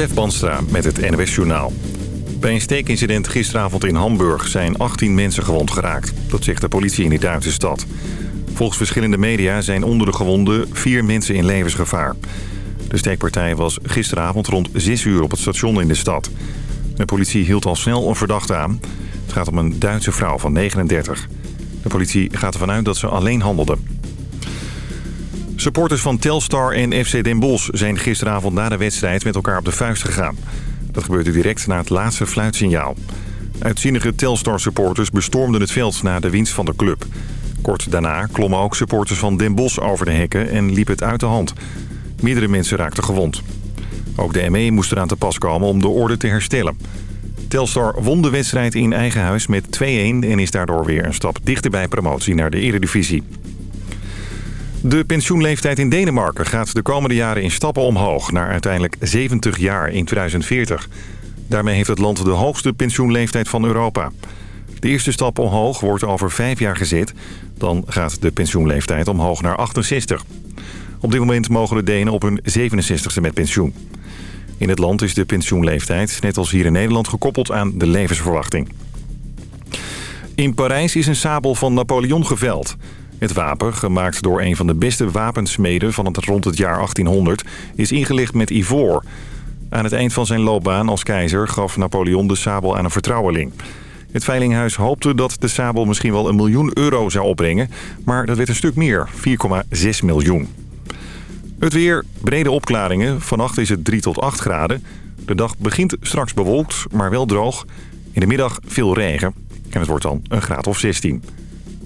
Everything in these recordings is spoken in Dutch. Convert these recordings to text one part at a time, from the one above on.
Stef Banstra met het NWS Journaal. Bij een steekincident gisteravond in Hamburg zijn 18 mensen gewond geraakt. Dat zegt de politie in die Duitse stad. Volgens verschillende media zijn onder de gewonden vier mensen in levensgevaar. De steekpartij was gisteravond rond 6 uur op het station in de stad. De politie hield al snel een verdachte aan. Het gaat om een Duitse vrouw van 39. De politie gaat ervan uit dat ze alleen handelde. Supporters van Telstar en FC Den Bosch zijn gisteravond na de wedstrijd met elkaar op de vuist gegaan. Dat gebeurde direct na het laatste fluitsignaal. Uitzinnige Telstar-supporters bestormden het veld na de winst van de club. Kort daarna klommen ook supporters van Den Bosch over de hekken en liep het uit de hand. Meerdere mensen raakten gewond. Ook de ME moest eraan te pas komen om de orde te herstellen. Telstar won de wedstrijd in eigen huis met 2-1 en is daardoor weer een stap dichter bij promotie naar de Eredivisie. De pensioenleeftijd in Denemarken gaat de komende jaren in stappen omhoog... naar uiteindelijk 70 jaar in 2040. Daarmee heeft het land de hoogste pensioenleeftijd van Europa. De eerste stap omhoog wordt over vijf jaar gezet. Dan gaat de pensioenleeftijd omhoog naar 68. Op dit moment mogen de Denen op hun 67ste met pensioen. In het land is de pensioenleeftijd, net als hier in Nederland, gekoppeld aan de levensverwachting. In Parijs is een sabel van Napoleon geveld. Het wapen, gemaakt door een van de beste wapensmeden van het rond het jaar 1800, is ingelicht met ivoor. Aan het eind van zijn loopbaan als keizer gaf Napoleon de sabel aan een vertrouweling. Het veilinghuis hoopte dat de sabel misschien wel een miljoen euro zou opbrengen, maar dat werd een stuk meer, 4,6 miljoen. Het weer, brede opklaringen. Vannacht is het 3 tot 8 graden. De dag begint straks bewolkt, maar wel droog. In de middag veel regen. En het wordt dan een graad of 16.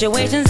Situations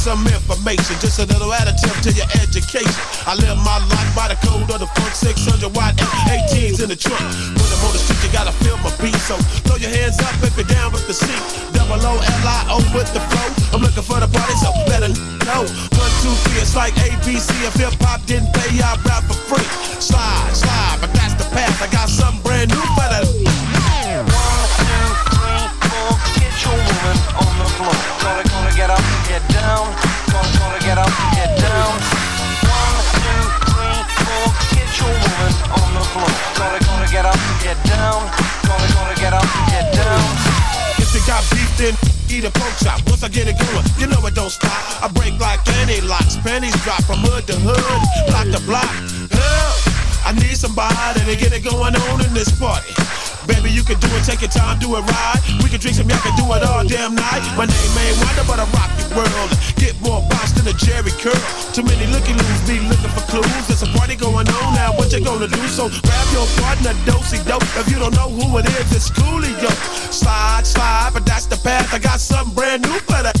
Some information, just a little additive to your education. I live my life by the code of the funk 600 watt F18s in the trunk. When I'm on the street, you gotta feel my beat. So throw your hands up if you're down with the seat. Double O L I O with the flow. I'm looking for the party, so better know. One, two, three, it's like ABC. If hip hop didn't pay, I rap for free. Slide, don't stop. I break like any locks. Pennies drop from hood to hood, block to block. Help! I need somebody to get it going on in this party. Baby, you can do it, take your time, do it right. We can drink some, y'all can do it all damn night. My name ain't Wonder, but I rock the world. Get more boss than a Jerry curl. Too many looky loos be looking for clues. There's a party going on now, what you gonna do? So grab your partner, dosey dope. If you don't know who it is, it's Coolio. Slide, slide, but that's the path. I got something brand new for that.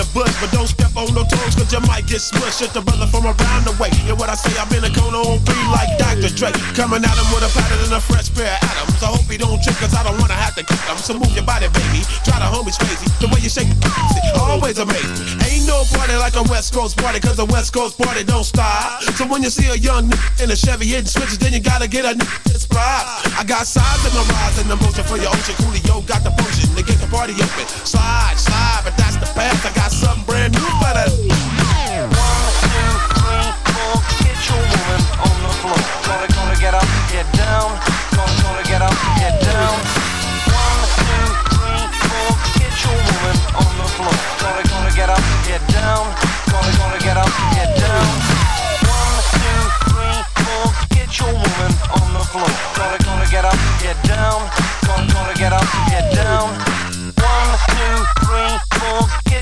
the bush, but don't step on no toes, cause you might get smushed. It's the brother from around the way. And what I say, I'm in a cone on three like Dr. Dre. Coming at him with a pattern and a fresh pair of atoms. I hope he don't trip, cause I don't wanna have to kick him. So move your body, baby. Try the homies crazy. The way you shake it, always amazing. Ain't no party like a West Coast party, cause a West Coast party don't stop. So when you see a young nigga in a Chevy hitting switches, then you gotta get a nigga. I got sides in my rise and emotion for your ocean. Coolio got the potion to get the party open. Slide,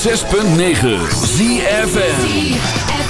106.9 ZFN